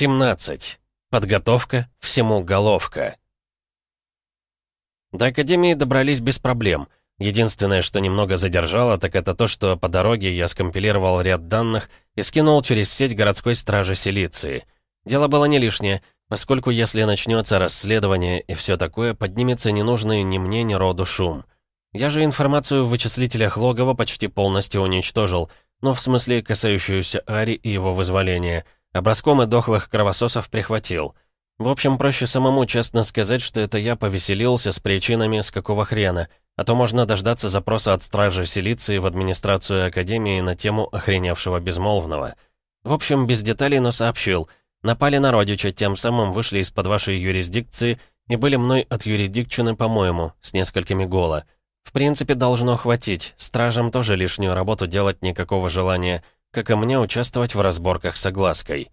17. Подготовка, всему головка. До Академии добрались без проблем. Единственное, что немного задержало, так это то, что по дороге я скомпилировал ряд данных и скинул через сеть городской стражи Силиции. Дело было не лишнее, поскольку если начнется расследование и все такое, поднимется ненужный ни мне, ни роду шум. Я же информацию в вычислителях Логова почти полностью уничтожил, ну, в смысле, касающуюся Ари и его вызволения — Образком и дохлых кровососов прихватил. В общем, проще самому честно сказать, что это я повеселился с причинами, с какого хрена. А то можно дождаться запроса от стражи Силиции в администрацию Академии на тему охреневшего безмолвного. В общем, без деталей, но сообщил. Напали на родича, тем самым вышли из-под вашей юрисдикции и были мной от юрисдикчины, по-моему, с несколькими гола. В принципе, должно хватить. Стражам тоже лишнюю работу делать никакого желания — как и мне участвовать в разборках с оглаской.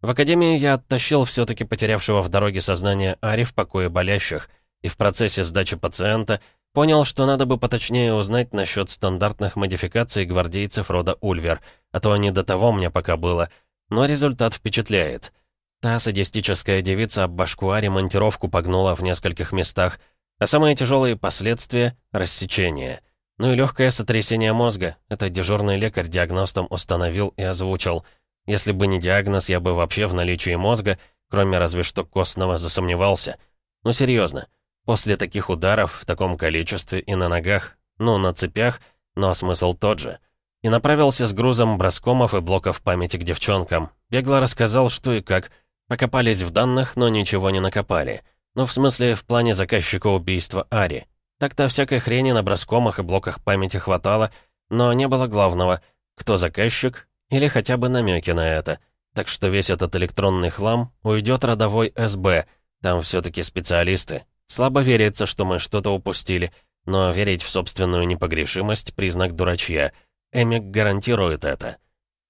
В академии я оттащил все-таки потерявшего в дороге сознание Ари в покое болящих, и в процессе сдачи пациента понял, что надо бы поточнее узнать насчет стандартных модификаций гвардейцев рода Ульвер, а то не до того мне пока было, но результат впечатляет. Та садистическая девица об башку Ари монтировку погнула в нескольких местах, а самые тяжелые последствия — рассечение — ну и легкое сотрясение мозга. Это дежурный лекарь диагностом установил и озвучил. Если бы не диагноз, я бы вообще в наличии мозга, кроме разве что костного, засомневался. Ну серьезно. После таких ударов, в таком количестве и на ногах, ну, на цепях, но смысл тот же. И направился с грузом броскомов и блоков памяти к девчонкам. Бегло рассказал, что и как. Покопались в данных, но ничего не накопали. Ну, в смысле, в плане заказчика убийства Ари. Так-то всякой хрени на броскомах и блоках памяти хватало, но не было главного, кто заказчик или хотя бы намеки на это. Так что весь этот электронный хлам уйдет родовой СБ, там все-таки специалисты. Слабо верится, что мы что-то упустили, но верить в собственную непогрешимость — признак дурачья. Эмик гарантирует это.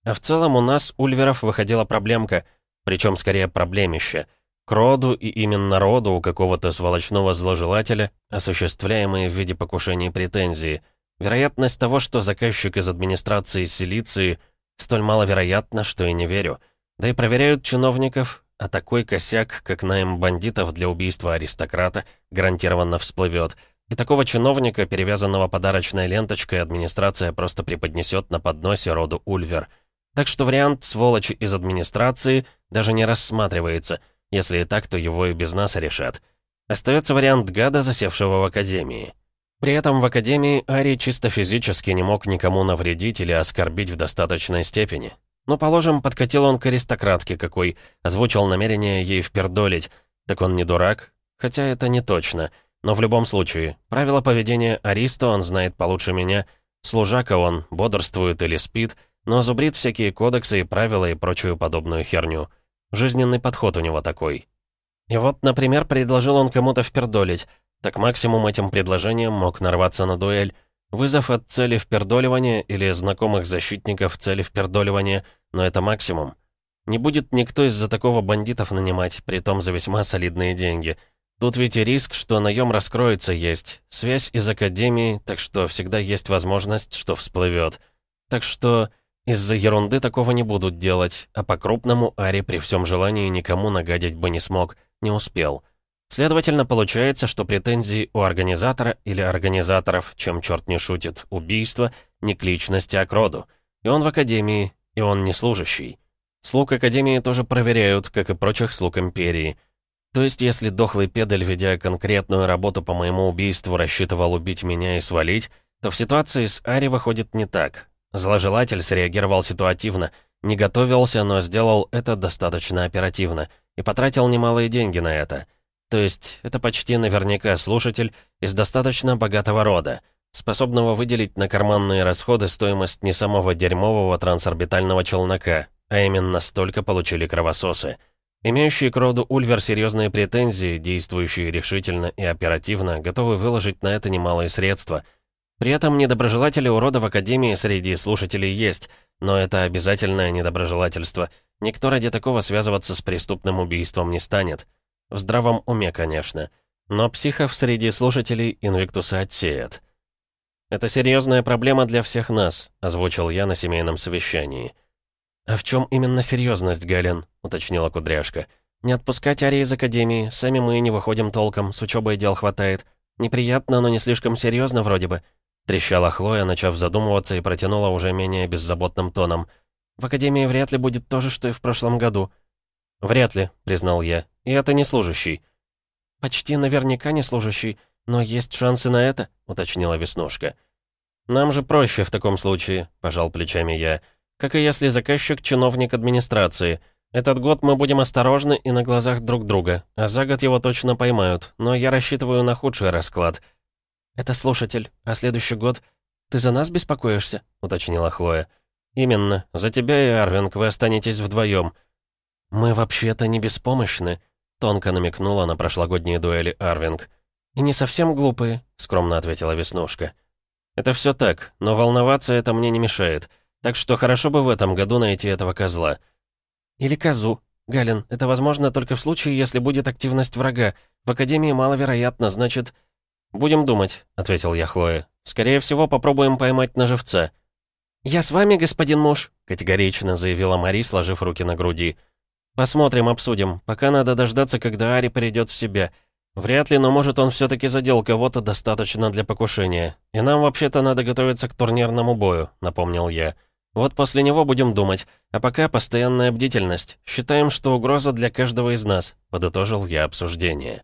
А в целом у нас, Ульверов, выходила проблемка, причем скорее проблемище — к роду и именно роду у какого-то сволочного зложелателя, осуществляемые в виде покушений претензии. Вероятность того, что заказчик из администрации Силиции, столь маловероятна, что и не верю. Да и проверяют чиновников, а такой косяк, как найм бандитов для убийства аристократа, гарантированно всплывет. И такого чиновника, перевязанного подарочной ленточкой, администрация просто преподнесет на подносе роду Ульвер. Так что вариант сволочи из администрации даже не рассматривается — если и так, то его и без нас решат. Остается вариант гада, засевшего в Академии. При этом в Академии Ари чисто физически не мог никому навредить или оскорбить в достаточной степени. Ну, положим, подкатил он к аристократке какой, озвучил намерение ей впердолить. Так он не дурак? Хотя это не точно. Но в любом случае, правила поведения Ариста он знает получше меня. Служака он, бодрствует или спит, но зубрит всякие кодексы и правила и прочую подобную херню. Жизненный подход у него такой. И вот, например, предложил он кому-то впердолить. Так максимум этим предложением мог нарваться на дуэль. Вызов от цели впердоливания или знакомых защитников цели впердоливания, но это максимум. Не будет никто из-за такого бандитов нанимать, притом за весьма солидные деньги. Тут ведь и риск, что наем раскроется есть. Связь из Академии, так что всегда есть возможность, что всплывет. Так что из-за ерунды такого не будут делать, а по-крупному Ари при всем желании никому нагадить бы не смог, не успел. Следовательно, получается, что претензии у организатора или организаторов, чем черт не шутит, убийство, не к личности, а к роду. И он в Академии, и он не служащий. Слуг Академии тоже проверяют, как и прочих слуг Империи. То есть, если дохлый педаль, ведя конкретную работу по моему убийству, рассчитывал убить меня и свалить, то в ситуации с Ари выходит не так. Зложелатель среагировал ситуативно, не готовился, но сделал это достаточно оперативно и потратил немалые деньги на это. То есть, это почти наверняка слушатель из достаточно богатого рода, способного выделить на карманные расходы стоимость не самого дерьмового трансорбитального челнока, а именно столько получили кровососы. Имеющие к роду Ульвер серьезные претензии, действующие решительно и оперативно, готовы выложить на это немалые средства — при этом недоброжелатели урода в Академии среди слушателей есть, но это обязательное недоброжелательство. Никто ради такого связываться с преступным убийством не станет. В здравом уме, конечно. Но психов среди слушателей Инвиктуса отсеят. «Это серьезная проблема для всех нас», — озвучил я на семейном совещании. «А в чем именно серьезность, Гален?» — уточнила Кудряшка. «Не отпускать Ари из Академии, сами мы не выходим толком, с учебой дел хватает. Неприятно, но не слишком серьезно вроде бы». Трещала Хлоя, начав задумываться, и протянула уже менее беззаботным тоном. «В Академии вряд ли будет то же, что и в прошлом году». «Вряд ли», — признал я. «И это не служащий». «Почти наверняка не служащий, но есть шансы на это», — уточнила Веснушка. «Нам же проще в таком случае», — пожал плечами я. Как и если заказчик — чиновник администрации. Этот год мы будем осторожны и на глазах друг друга, а за год его точно поймают, но я рассчитываю на худший расклад. «Это слушатель, а следующий год...» «Ты за нас беспокоишься?» — уточнила Хлоя. «Именно. За тебя и Арвинг вы останетесь вдвоем». «Мы вообще-то не беспомощны», — тонко намекнула на прошлогодние дуэли Арвинг. «И не совсем глупые», — скромно ответила Веснушка. «Это все так, но волноваться это мне не мешает. Так что хорошо бы в этом году найти этого козла. Или козу. Галин, это возможно только в случае, если будет активность врага. В Академии маловероятно, значит... «Будем думать», — ответил я Хлое. «Скорее всего, попробуем поймать на живца». «Я с вами, господин муж», — категорично заявила Мари, сложив руки на груди. «Посмотрим, обсудим. Пока надо дождаться, когда Ари придет в себя. Вряд ли, но может он все-таки задел кого-то достаточно для покушения. И нам вообще-то надо готовиться к турнирному бою», — напомнил я. Вот после него будем думать. А пока постоянная бдительность. Считаем, что угроза для каждого из нас», — подытожил я обсуждение.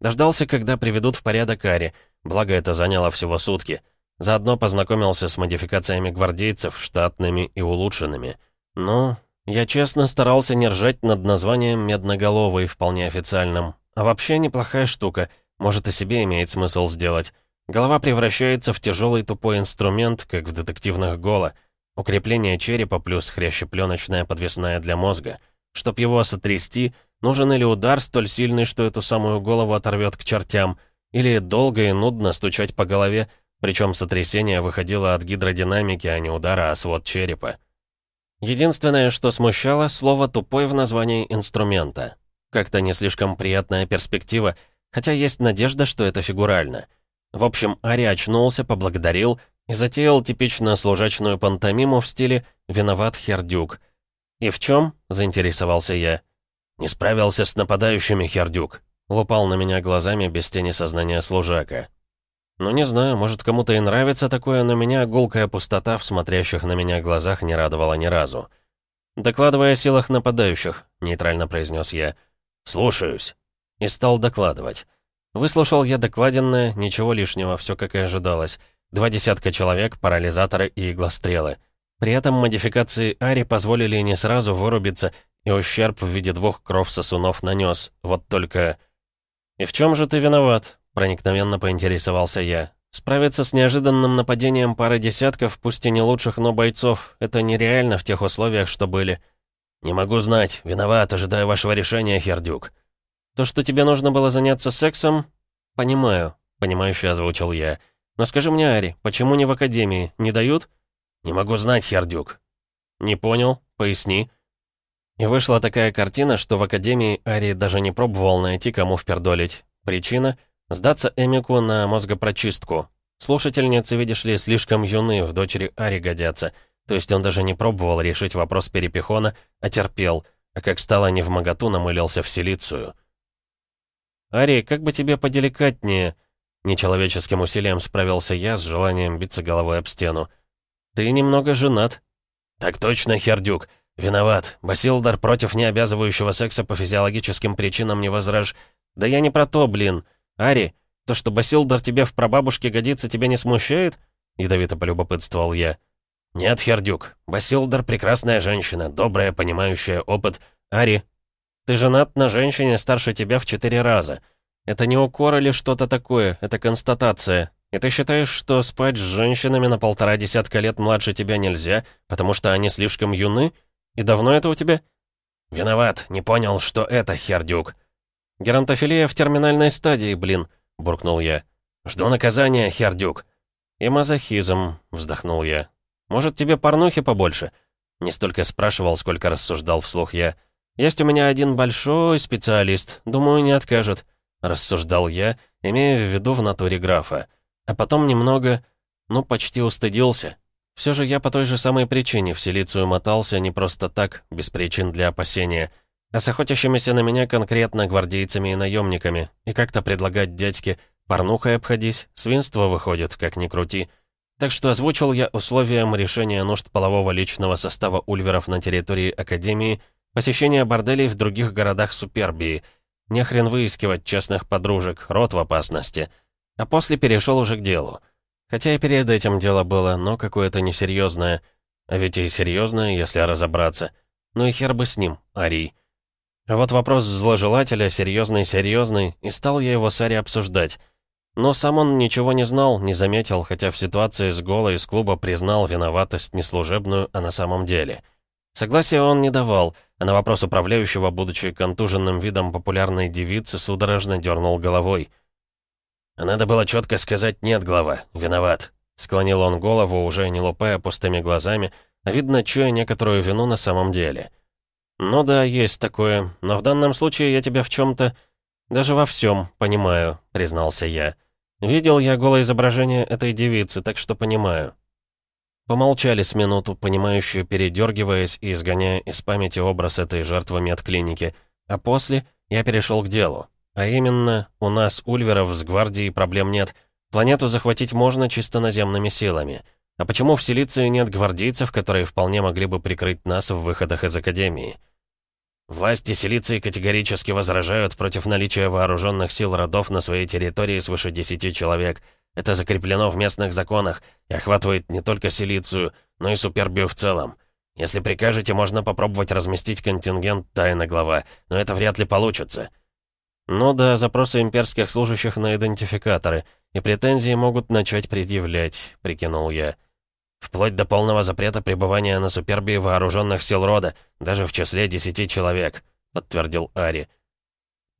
Дождался, когда приведут в порядок Ари, благо это заняло всего сутки. Заодно познакомился с модификациями гвардейцев, штатными и улучшенными. Ну, я честно старался не ржать над названием «Медноголовый», вполне официальным. А вообще неплохая штука, может и себе имеет смысл сделать. Голова превращается в тяжелый тупой инструмент, как в детективных голо — Укрепление черепа плюс хрящепленочная подвесная для мозга. Чтоб его сотрясти, нужен или удар столь сильный, что эту самую голову оторвет к чертям, или долго и нудно стучать по голове, причем сотрясение выходило от гидродинамики, а не удара о свод черепа. Единственное, что смущало, слово «тупой» в названии инструмента. Как-то не слишком приятная перспектива, хотя есть надежда, что это фигурально. В общем, Ари очнулся, поблагодарил и затеял типично служачную пантомиму в стиле «Виноват Хердюк». «И в чем?» — заинтересовался я. «Не справился с нападающими, Хердюк», — лупал на меня глазами без тени сознания служака. «Ну, не знаю, может, кому-то и нравится такое, но меня гулкая пустота в смотрящих на меня глазах не радовала ни разу». «Докладывая о силах нападающих», — нейтрально произнес я. «Слушаюсь». И стал докладывать. Выслушал я докладенное, ничего лишнего, все как и ожидалось. Два десятка человек, парализаторы и иглострелы. При этом модификации Ари позволили не сразу вырубиться, и ущерб в виде двух кров-сосунов нанес. Вот только... «И в чем же ты виноват?» — проникновенно поинтересовался я. «Справиться с неожиданным нападением пары десятков, пусть и не лучших, но бойцов, это нереально в тех условиях, что были». «Не могу знать. Виноват, ожидаю вашего решения, Хердюк». «То, что тебе нужно было заняться сексом?» «Понимаю», — понимающе озвучил я. Но скажи мне, Ари, почему не в Академии? Не дают?» «Не могу знать, Хердюк». «Не понял. Поясни». И вышла такая картина, что в Академии Ари даже не пробовал найти, кому впердолить. Причина — сдаться Эмику на мозгопрочистку. Слушательницы, видишь ли, слишком юны, в дочери Ари годятся. То есть он даже не пробовал решить вопрос перепихона, а терпел, а как стало не в моготу, намылился в силицию. «Ари, как бы тебе поделикатнее?» Нечеловеческим усилием справился я с желанием биться головой об стену. «Ты немного женат». «Так точно, Хердюк. Виноват. Басилдар против необязывающего секса по физиологическим причинам не возраж...» «Да я не про то, блин. Ари, то, что Басилдар тебе в прабабушке годится, тебя не смущает?» Ядовито полюбопытствовал я. «Нет, Хердюк. Басилдар — прекрасная женщина, добрая, понимающая опыт. Ари, ты женат на женщине старше тебя в четыре раза». Это не укор или что-то такое, это констатация. И ты считаешь, что спать с женщинами на полтора десятка лет младше тебя нельзя, потому что они слишком юны? И давно это у тебя? Виноват, не понял, что это, хердюк. Геронтофилия в терминальной стадии, блин, буркнул я. Жду наказания, хердюк. И мазохизм, вздохнул я. Может, тебе порнухи побольше? Не столько спрашивал, сколько рассуждал вслух я. Есть у меня один большой специалист, думаю, не откажет. — рассуждал я, имея в виду в натуре графа. А потом немного, ну, почти устыдился. Все же я по той же самой причине в Силицию мотался не просто так, без причин для опасения, а с охотящимися на меня конкретно гвардейцами и наемниками, и как-то предлагать дядьке «порнухой обходись», свинство выходит, как ни крути. Так что озвучил я условиям решения нужд полового личного состава ульверов на территории Академии, посещение борделей в других городах Супербии. Не хрен выискивать честных подружек, рот в опасности. А после перешел уже к делу. Хотя и перед этим дело было, но какое-то несерьезное. А ведь и серьезное, если разобраться. Ну и хер бы с ним, Арий. А вот вопрос зложелателя серьезный-серьезный, и стал я его с Ари обсуждать. Но сам он ничего не знал, не заметил, хотя в ситуации с Голой из клуба признал виноватость неслужебную, а на самом деле. Согласия он не давал, а на вопрос управляющего, будучи контуженным видом популярной девицы, судорожно дернул головой. «А «Надо было четко сказать «нет, глава, виноват», — склонил он голову, уже не лупая пустыми глазами, а видно, чуя некоторую вину на самом деле. «Ну да, есть такое, но в данном случае я тебя в чем-то, даже во всем, понимаю», — признался я. «Видел я голое изображение этой девицы, так что понимаю». Помолчали с минуту, понимающую, передергиваясь и изгоняя из памяти образ этой жертвы медклиники, а после я перешел к делу. А именно, у нас, Ульверов, с гвардией проблем нет. Планету захватить можно чисто наземными силами. А почему в Силиции нет гвардейцев, которые вполне могли бы прикрыть нас в выходах из Академии? Власти Силиции категорически возражают против наличия вооруженных сил родов на своей территории свыше 10 человек. Это закреплено в местных законах и охватывает не только Силицию, но и Супербию в целом. Если прикажете, можно попробовать разместить контингент тайна глава, но это вряд ли получится. Ну да, запросы имперских служащих на идентификаторы, и претензии могут начать предъявлять, прикинул я. Вплоть до полного запрета пребывания на Супербии вооруженных сил рода, даже в числе десяти человек, подтвердил Ари.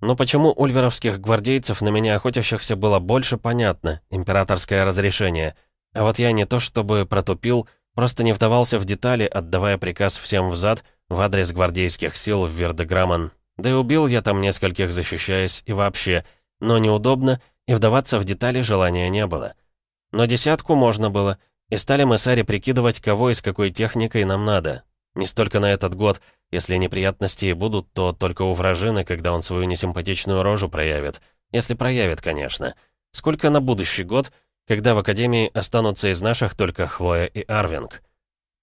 Но почему ульверовских гвардейцев на меня охотящихся было больше, понятно, императорское разрешение. А вот я не то чтобы протупил, просто не вдавался в детали, отдавая приказ всем взад в адрес гвардейских сил в Вердеграмман, да и убил я там нескольких, защищаясь, и вообще. Но неудобно, и вдаваться в детали желания не было. Но десятку можно было, и стали мы с Ари прикидывать, кого и с какой техникой нам надо. Не столько на этот год, если неприятности и будут, то только у вражины, когда он свою несимпатичную рожу проявит. Если проявит, конечно. Сколько на будущий год, когда в Академии останутся из наших только Хлоя и Арвинг.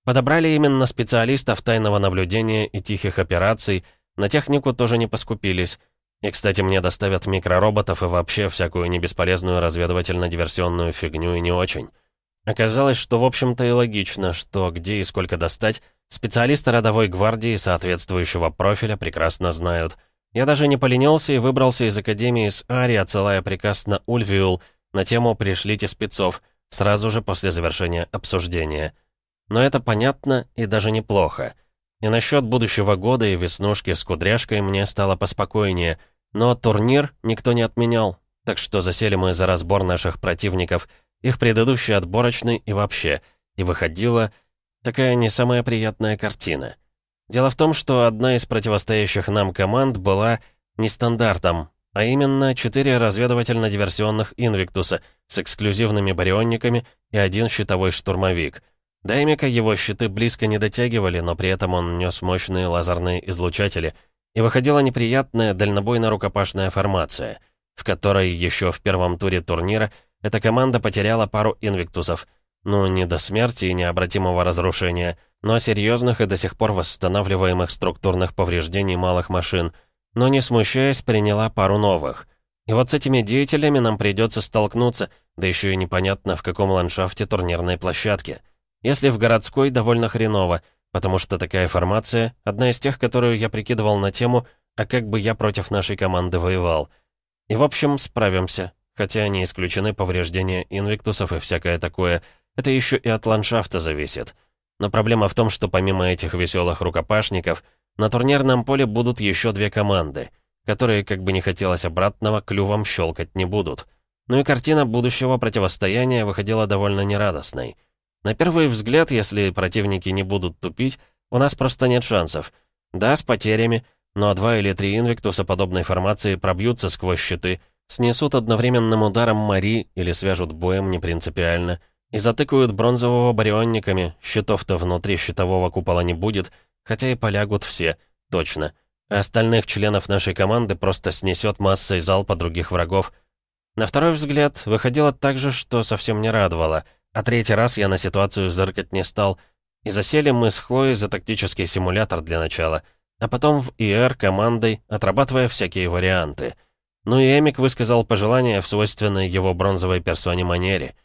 Подобрали именно специалистов тайного наблюдения и тихих операций, на технику тоже не поскупились. И, кстати, мне доставят микророботов и вообще всякую небесполезную разведывательно-диверсионную фигню и не очень. Оказалось, что в общем-то и логично, что где и сколько достать, специалисты родовой гвардии соответствующего профиля прекрасно знают. Я даже не поленился и выбрался из Академии с Ари, отсылая приказ на Ульвиул на тему «Пришлите спецов», сразу же после завершения обсуждения. Но это понятно и даже неплохо. И насчет будущего года и веснушки с кудряшкой мне стало поспокойнее. Но турнир никто не отменял, так что засели мы за разбор наших противников, их предыдущий отборочный и вообще. И выходила такая не самая приятная картина. Дело в том, что одна из противостоящих нам команд была нестандартом, а именно четыре разведывательно-диверсионных «Инвиктуса» с эксклюзивными барионниками и один щитовой штурмовик — Даймика его щиты близко не дотягивали, но при этом он нес мощные лазерные излучатели, и выходила неприятная дальнобойно-рукопашная формация, в которой еще в первом туре турнира эта команда потеряла пару инвиктусов, ну, не до смерти и необратимого разрушения, но серьезных и до сих пор восстанавливаемых структурных повреждений малых машин, но не смущаясь, приняла пару новых. И вот с этими деятелями нам придется столкнуться, да еще и непонятно в каком ландшафте турнирной площадки. Если в городской, довольно хреново, потому что такая формация — одна из тех, которую я прикидывал на тему «А как бы я против нашей команды воевал?». И в общем, справимся. Хотя не исключены повреждения инвиктусов и всякое такое. Это еще и от ландшафта зависит. Но проблема в том, что помимо этих веселых рукопашников, на турнирном поле будут еще две команды, которые, как бы не хотелось обратного, клювом щелкать не будут. Ну и картина будущего противостояния выходила довольно нерадостной. На первый взгляд, если противники не будут тупить, у нас просто нет шансов. Да, с потерями, но два или три инвиктуса подобной формации пробьются сквозь щиты, снесут одновременным ударом Мари или свяжут боем не принципиально. И затыкают бронзового барионниками, щитов-то внутри щитового купола не будет, хотя и полягут все, точно. А остальных членов нашей команды просто снесет массой залпа других врагов. На второй взгляд, выходило так же, что совсем не радовало. А третий раз я на ситуацию зыркать не стал. И засели мы с Хлоей за тактический симулятор для начала. А потом в ИР командой, отрабатывая всякие варианты. Ну и Эмик высказал пожелание в свойственной его бронзовой персоне манере.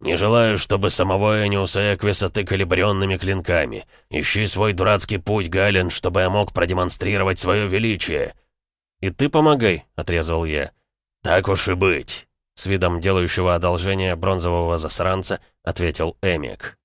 «Не желаю, чтобы самого Эниуса Эквиса тыкали бренными клинками. Ищи свой дурацкий путь, Гален, чтобы я мог продемонстрировать свое величие». «И ты помогай», — отрезал я. «Так уж и быть», — с видом делающего одолжение бронзового засранца ответил Эмик.